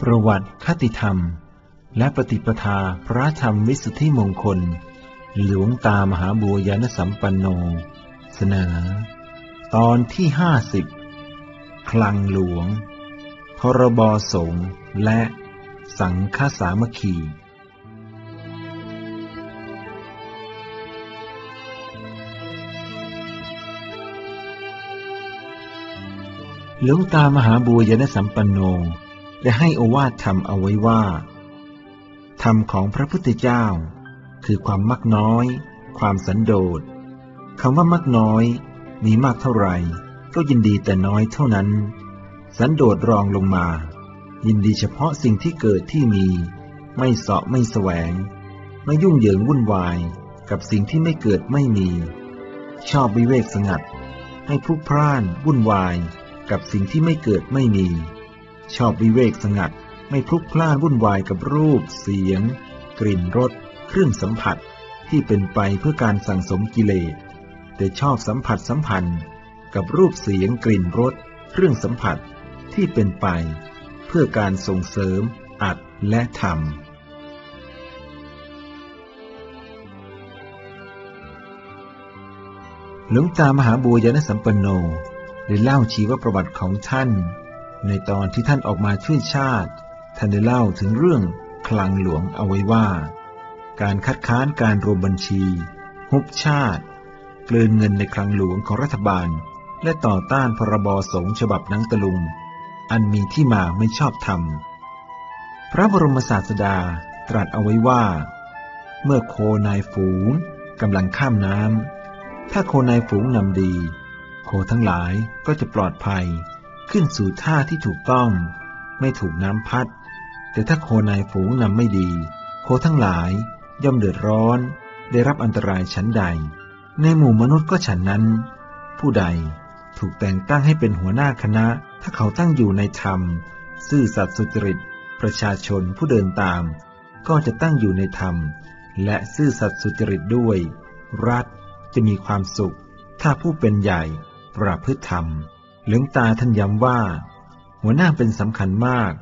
ประวัติคติธรรม และปฏิปทาพระธรรมวิสุทธิมงคล หลวงตามหาบัวยานสัมปันโน เสนอ ตอนที่ห้าสิบคลังหลวง พรบสงฆ์และสังฆสามัคคีหลวงตามหาบัวยานสัมปันโน ได้ให้โอวาทธรรมเอาไว้ว่า ธรรมของพระพุทธเจ้า คือความมักน้อย ความสันโดษคำว่ามักน้อย มีมากเท่าไหร่ ก็ยินดีแต่น้อยเท่านั้น สันโดษรองลงมา ยินดีเฉพาะสิ่งที่เกิดที่มี ไม่เสาะไม่แสวง ไม่ยุ่งเหยิงวุ่นวายกับสิ่งที่ไม่เกิดไม่มี ชอบวิเวกสงัด ให้พลุกพล่านวุ่นวายกับสิ่งที่ไม่เกิดไม่มี ชอบวิเวกสงัด ไม่พลุกพล่านวุ่นวายกับรูป เสียง กลิ่นรส เครื่องสัมผัสที่เป็นไปเพื่อการสั่งสมกิเลส แต่ชอบสัมผัสสัมพันธ์ กับรูปเสียงกลิ่นรส เครื่องสัมผัสที่เป็นไป เพื่อการส่งเสริม อัดและทำหลวงตามหาบัวยานสัมปันโนได้เล่าชีวประวัติของท่าน ในตอนที่ท่านออกมาช่วยชาติ ท่านได้เล่าถึงเรื่องคลังหลวงเอาไว้ว่า การคัดค้านการรวมบัญชี หุบชาติเกลืนเงินในคลังหลวงของรัฐบาล และต่อต้านพรบสงฆ์ฉบับนังตะลุง อันมีที่มาไม่ชอบธรรม พระบรมศาสดาตรัสเอาไว้ว่า เมื่อโคนายฝูงกำลังข้ามน้ำถ้าโคนายฝูงนำดี โคทั้งหลายก็จะปลอดภัย ขึ้นสู่ท่าที่ถูกต้อง ไม่ถูกน้ำพัด แต่ถ้าโคนายฝูงนำไม่ดี โคทั้งหลายย่อมเดือดร้อน ได้รับอันตรายชั้นใด ในหมู่มนุษย์ก็ฉันนั้น ผู้ใดถูกแต่งตั้งให้เป็นหัวหน้าคณะ ถ้าเขาตั้งอยู่ในธรรม ซื่อสัตย์สุจริต ประชาชนผู้เดินตาม ก็จะตั้งอยู่ในธรรม และซื่อสัตย์สุจริตด้วย รัฐจะมีความสุข ถ้าผู้เป็นใหญ่ประพฤติธรรม หลวงตาท่านย้ำว่า หัวหน้าเป็นสำคัญมาก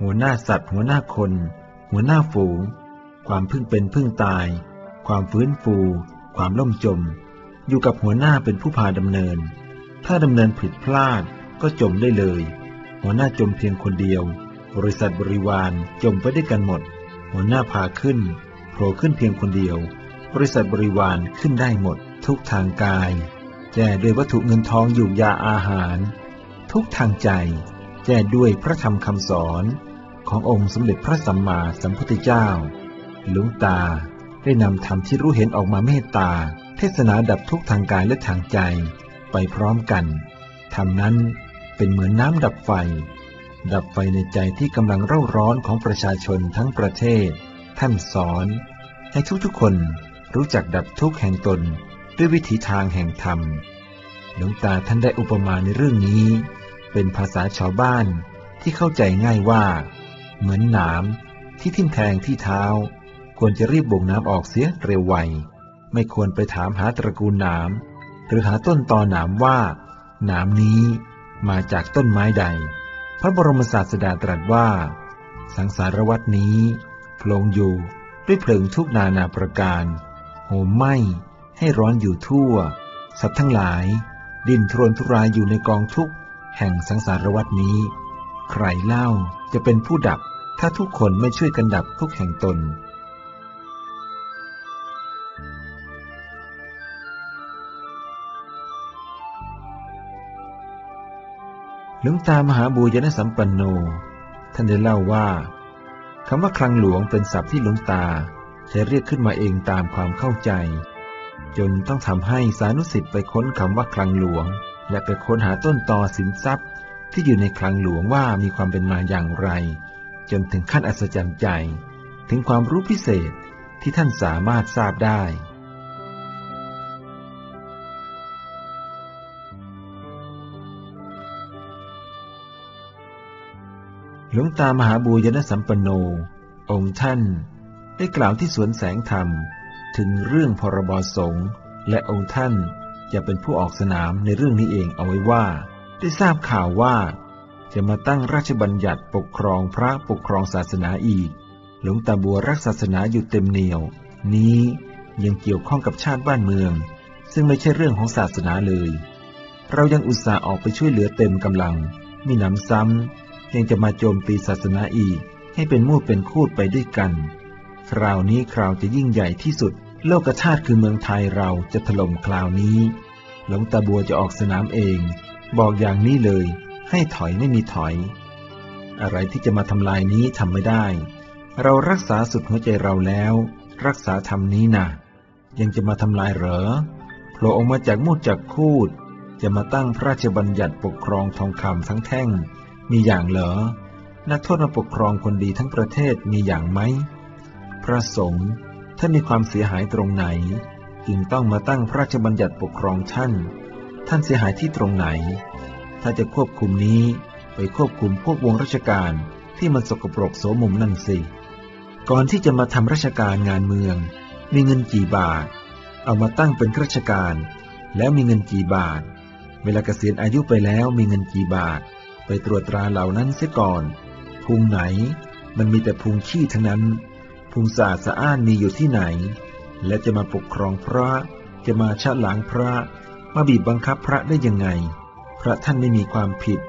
หัวหน้าสัตว์ หัวหน้าคน หัวหน้าฝูง ความพึ่งเป็นพึ่งตาย ความฟื้นฟู ความล่มจม อยู่กับหัวหน้าเป็นผู้พาดำเนิน ถ้าดำเนินผิดพลาดก็จมได้เลย หัวหน้าจมเพียงคนเดียว บริษัทบริวารจมไปด้วยกันหมด หัวหน้าพาขึ้นโผล่ขึ้นเพียงคนเดียว บริษัทบริวารขึ้นได้หมด ทุกทางกาย แก่ด้วยวัตถุเงินทองอยู่ยาอาหาร ทุกทางใจ แก่ด้วยพระธรรมคำสอนขององค์สมเด็จพระสัมมาสัมพุทธเจ้า หลวงตาได้นำธรรมที่รู้เห็นออกมาเมตตา เทศนาดับทุกทางกายและทางใจไปพร้อมกันธรรมนั้นเป็นเหมือนน้ำดับไฟ ดับไฟในใจที่กำลังเร่าร้อนของประชาชนทั้งประเทศ ท่านสอน ให้ทุกๆคนรู้จักดับทุกข์แห่งตน ด้วยวิถีทางแห่งธรรม หลวงตาท่านได้อุปมาในเรื่องนี้ เป็นภาษาชาวบ้านที่เข้าใจง่ายว่า เหมือนหนามที่ทิ่มแทงที่เท้า ควรจะรีบบ่งน้ำออกเสียเร็วไว ไม่ควรไปถามหาตระกูลหนามหรือหาต้นตอหนามว่าหนามนี้มาจากต้นไม้ใด พระบรมศาสดาตรัสว่า สังสารวัตนี้โพลงอยู่ด้วยเพลิงทุกนานาประการโหมไหม ให้ร้อนอยู่ทั่ว สัตว์ทั้งหลาย ดินทรนทุรายอยู่ในกองทุกข์แห่งสังสารวัตนี้ ใครเล่าจะเป็นผู้ดับ ถ้าทุกคนไม่ช่วยกันดับทุกแห่งตน หลวงตามหาบูญนสัมปันโน ท่านได้เล่าว่าคำว่าคลังหลวงเป็นศัพท์ที่หลวงตาใช้เรียกขึ้นมาเองตามความเข้าใจ จนต้องทำให้สานุสิทธิ์ไปค้นคำว่าคลังหลวง และไปค้นหาต้นตอสินทรัพย์ ที่อยู่ในคลังหลวงว่ามีความเป็นมาอย่างไร จนถึงขั้นอัศจรรย์ใจ ถึงความรู้พิเศษที่ท่านสามารถทราบได้หลวงตามหาบูญนสัมปันโน องค์ท่าน ได้กล่าวที่สวนแสงธรรม ถึงเรื่องพรบสงฆ์และองค์ท่านจะเป็นผู้ออกสนามในเรื่องนี้เองเอาไว้ว่า ได้ทราบข่าวว่า จะมาตั้งราชบัญญัติปกครองพระปกครองศาสนาอีก หลวงตาบัวรักศาสนาอยู่เต็มเหนียว นี้ยังเกี่ยวข้องกับชาติบ้านเมือง ซึ่งไม่ใช่เรื่องของศาสนาเลย เรายังอุตส่าห์ออกไปช่วยเหลือเต็มกำลัง มีหนำซ้ำยังจะมาโจมตีศาสนาอีก ให้เป็นมูดเป็นคูดไปด้วยกัน คราวนี้คราวจะยิ่งใหญ่ที่สุด โลกธาตุคือเมืองไทยเราจะถล่มคราวนี้ หลวงตาบัวจะออกสนามเอง บอกอย่างนี้เลย ให้ถอยไม่มีถอย อะไรที่จะมาทำลายนี้ทำไม่ได้ เรารักษาสุดหัวใจเราแล้ว รักษาธรรมนี้นะยังจะมาทำลายเหรอโผล่ออกมาจากมูดจากคูด จะมาตั้งพระราชบัญญัติปกครองทองคำทั้งแท่ง มีอย่างเหรอ นักโทษมาปกครองคนดีทั้งประเทศมีอย่างไหมพระสงฆ์ ท่านมีความเสียหายตรงไหน จึงต้องมาตั้งพระราชบัญญัติปกครองท่าน ท่านเสียหายที่ตรงไหน ถ้าจะควบคุมนี้ไปควบคุมพวกวงราชการที่มันสกปรกโสมมนั่นสิ ก่อนที่จะมาทำราชการงานเมือง มีเงินกี่บาท เอามาตั้งเป็นราชการ แล้วมีเงินกี่บาท เวลาเกษียณอายุไปแล้วมีเงินกี่บาท ไปตรวจตราเหล่านั้นเสียก่อน พุงไหน มันมีแต่พุงขี้ทั้งนั้น พุงสะอาดสะอ้านมีอยู่ที่ไหน และจะมาปกครองพระ จะมาชะหลางพระ มาบีบบังคับพระได้ยังไง พระท่านไม่มีความผิด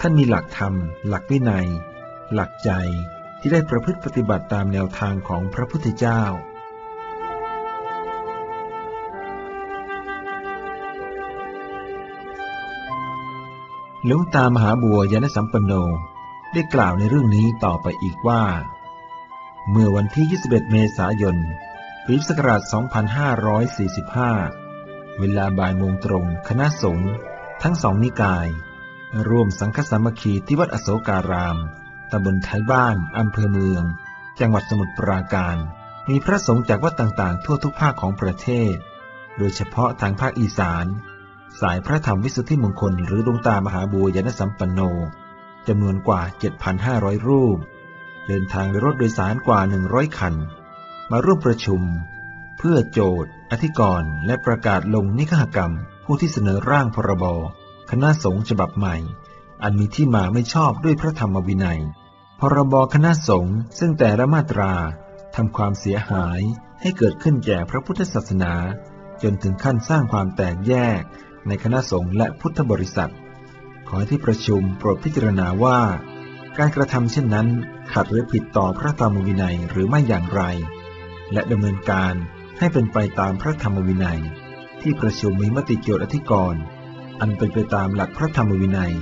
ท่านมีหลักธรรม หลักวินัย หลักใจที่ได้ประพฤติปฏิบัติตามแนวทางของพระพุทธเจ้าหลวงตามหาบัวยานสัมปันโน ได้กล่าวในเรื่องนี้ต่อไปอีกว่า เมื่อวันที่ 21 เมษายน ปีพุทธศักราช 2545 เวลาบ่ายโมงตรง คณะสงฆ์ทั้งสองนิกาย ร่วมสังฆสามัคคีที่วัดอโศการาม ตำบลไทยบ้าน อำเภอเมือง จังหวัดสมุทรปราการ มีพระสงฆ์จากวัดต่างๆ ทั่วทุกภาคของประเทศ โดยเฉพาะทางภาคอีสาน สายพระธรรมวิสุทธิมงคล หรือดวงตามหาบัวยานสัมปันโนจำนวนกว่า 7,500 รูป เดินทางโดยรถโดยสารกว่า 100 คัน มาร่วมประชุม เพื่อโจทย์ อธิกรณ์และประกาศลงนิคหกรรม ผู้ที่เสนอร่างพรบ คณะสงฆ์ฉบับใหม่ อันมีที่มาไม่ชอบด้วยพระธรรมวินัย พรบคณะสงฆ์ซึ่งแต่ละมาตราทำความเสียหายให้เกิดขึ้นแก่พระพุทธศาสนา จนถึงขั้นสร้างความแตกแยกในคณะสงฆ์และพุทธบริษัท ขอให้ที่ประชุมโปรดพิจารณาว่า การกระทำเช่นนั้นขัดหรือผิดต่อพระธรรมวินัยหรือไม่อย่างไร และดำเนินการให้เป็นไปตามพระธรรมวินัย ที่ประชุมมีมติเกี่ยวอธิกรณ์อันเป็นไปตามหลักพระธรรมวินัย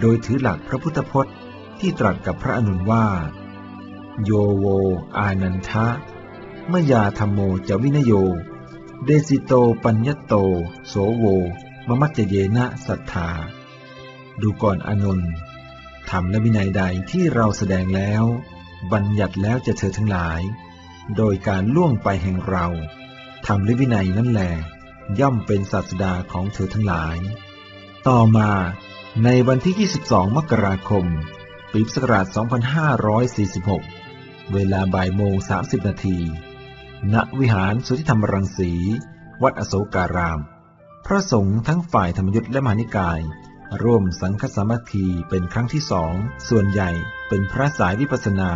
โดยถือหลักพระพุทธพจน์ที่ตรัสกับพระอนุนว่า โยโว อานันทะเมยาธรรมโมจะวินโย เดสิโตปัญญโต โสโว มมัจเจเยนะศรัทธา ดูก่อนอานนท์ ธรรมและวินัยใดที่เราแสดงแล้ว บัญญัติแล้วจะเธอทั้งหลาย โดยการล่วงไปแห่งเราธรรมและวินัยนั่นแหละย่อมเป็นศาสดาของเธอทั้งหลาย ต่อมาในวันที่ 22 มกราคม ปีพุทธศักราช 2546 เวลาบ่ายโมง 30 นาที ณ วิหารสุทธิธรรมรังสี วัดอโศการาม พระสงฆ์ทั้งฝ่ายธรรมยุทธและมหานิกาย ร่วมสังฆสมัคคีเป็นครั้งที่สอง ส่วนใหญ่เป็นพระสายวิปัสนา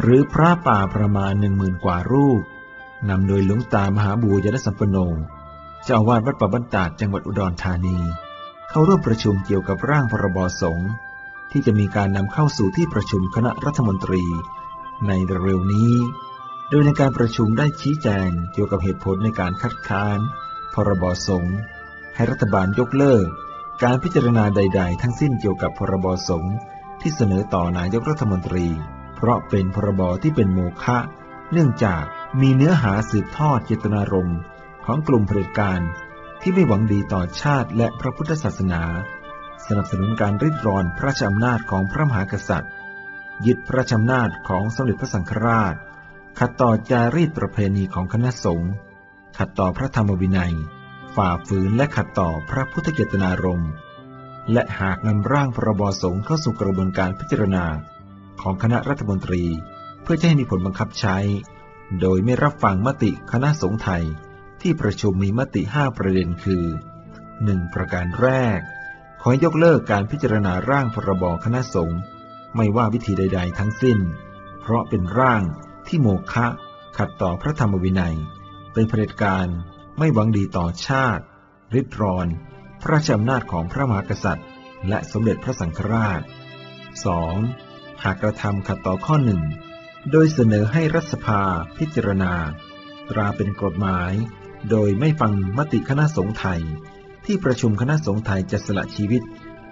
หรือพระป่าประมาณหนึ่งหมื่นกว่ารูป นำโดยหลวงตามหาบูญยสัมปโน เจ้าอาวาสวัดป่าบ้านตาดจังหวัดอุดรธานี เข้าร่วมประชุมเกี่ยวกับร่างพรบสงฆ์ที่จะมีการนำเข้าสู่ที่ประชุมคณะรัฐมนตรี ในเร็วนี้ โดยในการประชุมได้ชี้แจงเกี่ยวกับเหตุผลในการคัดค้าน พรบสงฆ์ให้รัฐบาลยกเลิก การพิจารณาใด ๆ ทั้งสิ้นเกี่ยวกับพรบสงฆ์ที่เสนอต่อนายกรัฐมนตรี เพราะเป็นพรบที่เป็นโมฆะเนื่องจากมีเนื้อหาสืบทอดเจตนารมณ์ของกลุ่มเผด็จการ ที่ไม่หวังดีต่อชาติและพระพุทธศาสนา สนับสนุนการริดรอนพระราชอำนาจของพระมหากษัตริย์ ยึดพระราชอำนาจของสมเด็จพระสังฆราช ขัดต่อจารีตประเพณีของคณะสงฆ์ขัดต่อพระธรรมวินัย ฝ่าฝืนและขัดต่อพระพุทธเจตนารมณ์ และหากนำร่างพรบสงฆ์เข้าสู่กระบวนการพิจารณาของคณะรัฐมนตรี เพื่อจะให้มีผลบังคับใช้ โดยไม่รับฟังมติคณะสงฆ์ไทย ที่ประชุมมีมติ 5 ประเด็นคือ 1. ประการแรก ขอยกเลิกการพิจารณาร่างพรบคณะสงฆ์ไม่ว่าวิธีใด ๆ ทั้งสิ้น เพราะเป็นร่างที่โมฆะขัดต่อพระธรรมวินัย เป็นเผด็จการ ไม่หวังดีต่อชาติ ริดรอน พระราชอำนาจของพระมหากษัตริย์ และสมเด็จพระสังฆราช 2. หากกระทำขัดต่อข้อหนึ่ง โดยเสนอให้รัฐสภาพิจารณา ตราเป็นกฎหมาย โดยไม่ฟังมติคณะสงฆ์ไทย ที่ประชุมคณะสงฆ์ไทยจะสละชีวิต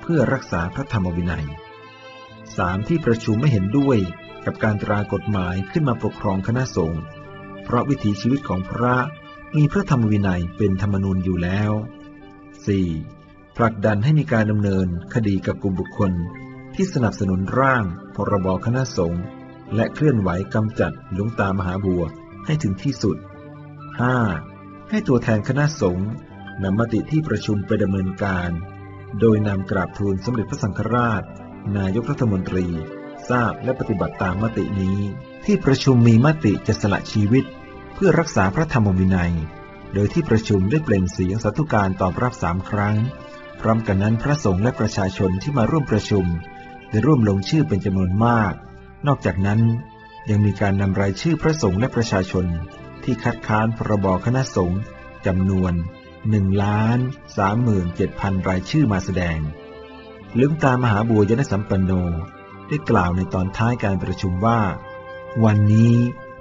เพื่อรักษาพระธรรมวินัย 3. ที่ประชุมไม่เห็นด้วยกับการตรากฎหมายขึ้นมาปกครองคณะสงฆ์เพราะวิถีชีวิตของพระ มีพระธรรมวินัยเป็นธรรมนูญอยู่แล้ว 4. ผลักดันให้มีการดำเนินคดีกับกลุ่มบุคคล ที่สนับสนุนร่าง พรบคณะสงฆ์และเคลื่อนไหวกำจัดหลวงตามหาบัวให้ถึงที่สุด 5. ให้ตัวแทนคณะสงฆ์นำมติที่ประชุมไปดำเนินการ โดยนำกราบทูลสมเด็จพระสังฆราช นายกรัฐมนตรี ทราบและปฏิบัติตามมตินี้ ที่ประชุมมีมติจะสละชีวิต เพื่อรักษาพระธรรมวินัย โดยที่ประชุมได้เปล่งเสียงสาธุการตอบรับสามครั้ง พร้อมกันนั้นพระสงฆ์และประชาชนที่มาร่วมประชุม ได้ร่วมลงชื่อเป็นจำนวนมาก นอกจากนั้น ยังมีการนำรายชื่อพระสงฆ์และประชาชน ที่คัดค้านพรบคณะสงฆ์จำนวน1ล้าน37,000รายชื่อมาแสดงหลวงตามหาบัวยนสัมปันโน ได้กล่าวในตอนท้ายการประชุมว่า วันนี้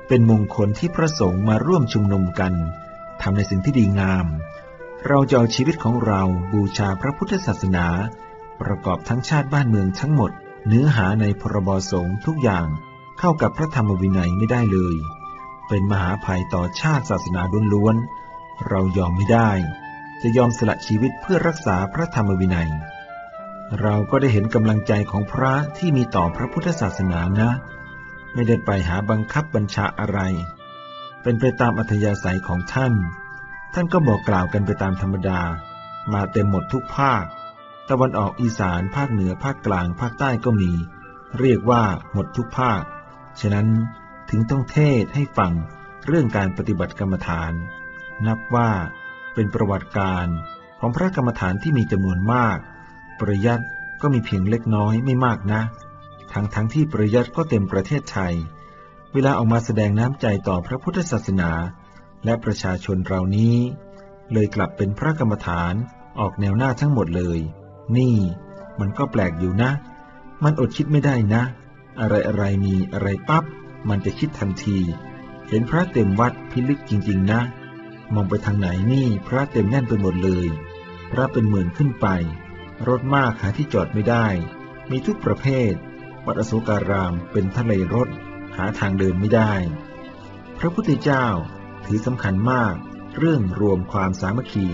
เป็นมงคลที่พระสงฆ์มาร่วมชุมนุมกันทำในสิ่งที่ดีงาม เราจะเอาชีวิตของเราบูชาพระพุทธศาสนา ประกอบทั้งชาติบ้านเมืองทั้งหมด เนื้อหาในพรบสงฆ์ทุกอย่างเข้ากับพระธรรมวินัยไม่ได้เลย เป็นมหาภัยต่อชาติศาสนาล้วนๆเรายอมไม่ได้ จะยอมสละชีวิตเพื่อรักษาพระธรรมวินัย เราก็ได้เห็นกำลังใจของพระที่มีต่อพระพุทธศาสนานะ ไม่ได้ไปหาบังคับบัญชาอะไร เป็นไปตามอัธยาศัยของท่าน ท่านก็บอกกล่าวกันไปตามธรรมดา มาเต็มหมดทุกภาค ตะวันออกอีสานภาคเหนือภาคกลางภาคใต้ก็มี เรียกว่าหมดทุกภาค ฉะนั้นถึงต้องเทศให้ฟังเรื่องการปฏิบัติกรรมฐาน นับว่าเป็นประวัติการของพระกรรมฐานที่มีจำนวนมาก ประยัดก็มีเพียงเล็กน้อยไม่มากนะ ทั้งทั้งที่ประยัดก็เต็มประเทศไทย เวลาออกมาแสดงน้ำใจต่อพระพุทธศาสนา และประชาชนเรานี้ เลยกลับเป็นพระกรรมฐานออกแนวหน้าทั้งหมดเลย นี่ มันก็แปลกอยู่นะ มันอดคิดไม่ได้นะ อะไรอะไรมีอะไรปับ๊บมันจะคิดทันที เห็นพระเต็มวัดพิลึกจริง ๆ นะ มองไปทางไหนนี่พระเต็มแน่นไปหมดเลย พระเป็นหมื่นขึ้นไป รถมากหาที่จอดไม่ได้ มีทุกประเภท วัดอโศการามเป็นทะเลรถหาทางเดินไม่ได้ พระพุทธเจ้าถือสำคัญมากเรื่องรวมความสามัคคี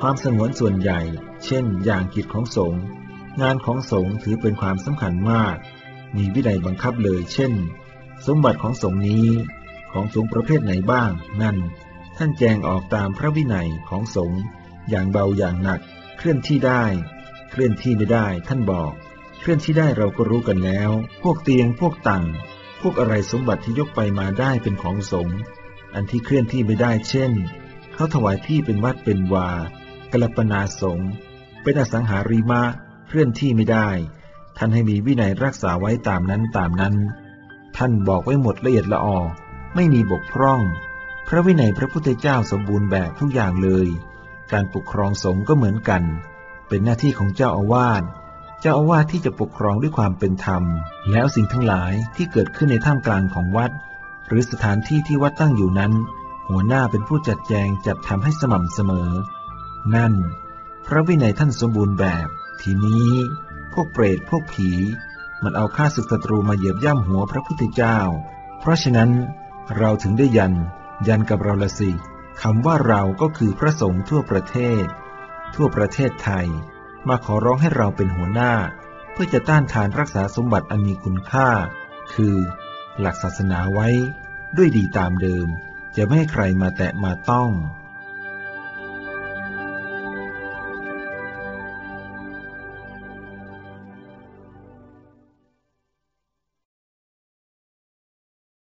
ความสงวนส่วนใหญ่ เช่น อย่างกิจของสงฆ์งานของสงฆ์ถือเป็นความสำคัญมาก มีวินัยบังคับเลย เช่น สมบัติของสงฆ์นี้ของสงฆ์ประเภทไหนบ้าง นั่น ท่านแจงออกตามพระวินัยของสงฆ์อย่างเบาอย่างหนัก เคลื่อนที่ได้ เคลื่อนที่ไม่ได้ท่านบอก เคลื่อนที่ได้เราก็รู้กันแล้ว พวกเตียงพวกตังพวกอะไรสมบัติที่ยกไปมาได้เป็นของสงฆ์อันที่เคลื่อนที่ไม่ได้เช่น เขาถวายที่เป็นวัดเป็นวา กลปนาสงฆ์เป็นอสังหาริมะเคลื่อนที่ไม่ได้ ท่านให้มีวินัยรักษาไว้ตามนั้นตามนั้น ท่านบอกไว้หมดละเอียดละออไม่มีบกพร่อง พระวินัยพระพุทธเจ้าสมบูรณ์แบบทุกอย่างเลย การปกครองสงฆ์ก็เหมือนกัน เป็นหน้าที่ของเจ้าอาวาส เจ้าอาวาสที่จะปกครองด้วยความเป็นธรรม แล้วสิ่งทั้งหลายที่เกิดขึ้นในท่ามกลางของวัด หรือสถานที่ที่วัดตั้งอยู่นั้น หัวหน้าเป็นผู้จัดแจงจัดทำให้สม่ำเสมอ นั่น พระวินัยท่านสมบูรณ์แบบ ทีนี้ พวกเปรตพวกผี มันเอาข้าศึกศัตรูมาเหยียบย่ำหัวพระพุทธเจ้า เพราะฉะนั้นเราถึงได้ยัน ยันกับเราละสิคำว่าเราก็คือพระสงฆ์ทั่วประเทศ ทั่วประเทศไทย มาขอร้องให้เราเป็นหัวหน้า เพื่อจะต้านทานรักษาสมบัติอันมีคุณค่า คือ หลักศาสนาไว้ ด้วยดีตามเดิม จะไม่ให้ใครมาแตะมาต้อง